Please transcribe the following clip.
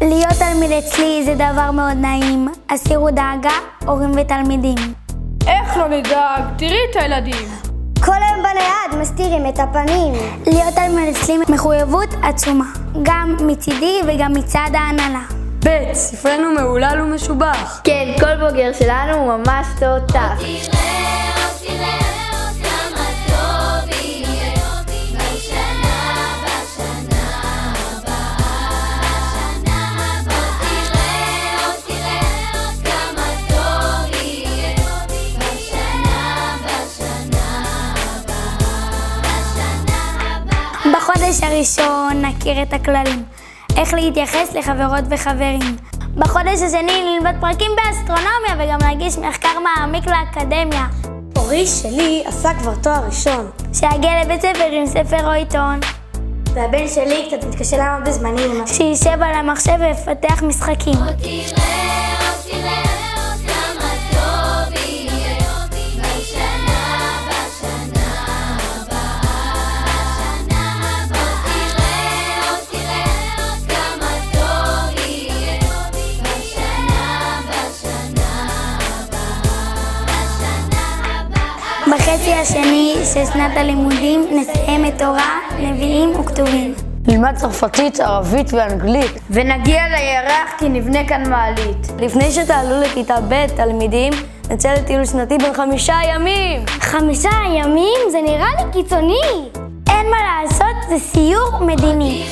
להיות תלמיד אצלי זה דבר מאוד נעים. הסירו דאגה, הורים ותלמידים. איך לא נדאג? תראי את הילדים. כל היום בנייד מסתירים את הפנים. להיות תלמיד אצלי מחויבות עצומה. גם מצידי וגם מצד ההנהלה. ב', ספרנו מהולל ומשובח. כן, כל בוגר שלנו הוא ממש תותח. בחודש הראשון נכיר את הכללים, איך להתייחס לחברות וחברים. בחודש השני ללמוד פרקים באסטרונומיה וגם להגיש מחקר מעמיק לאקדמיה. אורי שלי עשה כבר תואר ראשון. שיגיע לבית ספר עם ספר או עיתון. והבן שלי קצת מתקשה לעמוד בזמנים. שישב על המחשב ויפתח משחקים. בחצי השני של שנת הלימודים נסיים את תורה, נביאים וכתובים. נלמד צרפתית, ערבית ואנגלית. ונגיע לירח כי נבנה כאן מעלית. לפני שתעלו לכיתה ב', תלמידים, נצא לטיול שנתי בן חמישה ימים. חמישה ימים? זה נראה לי קיצוני. אין מה לעשות, זה סיור מדיני.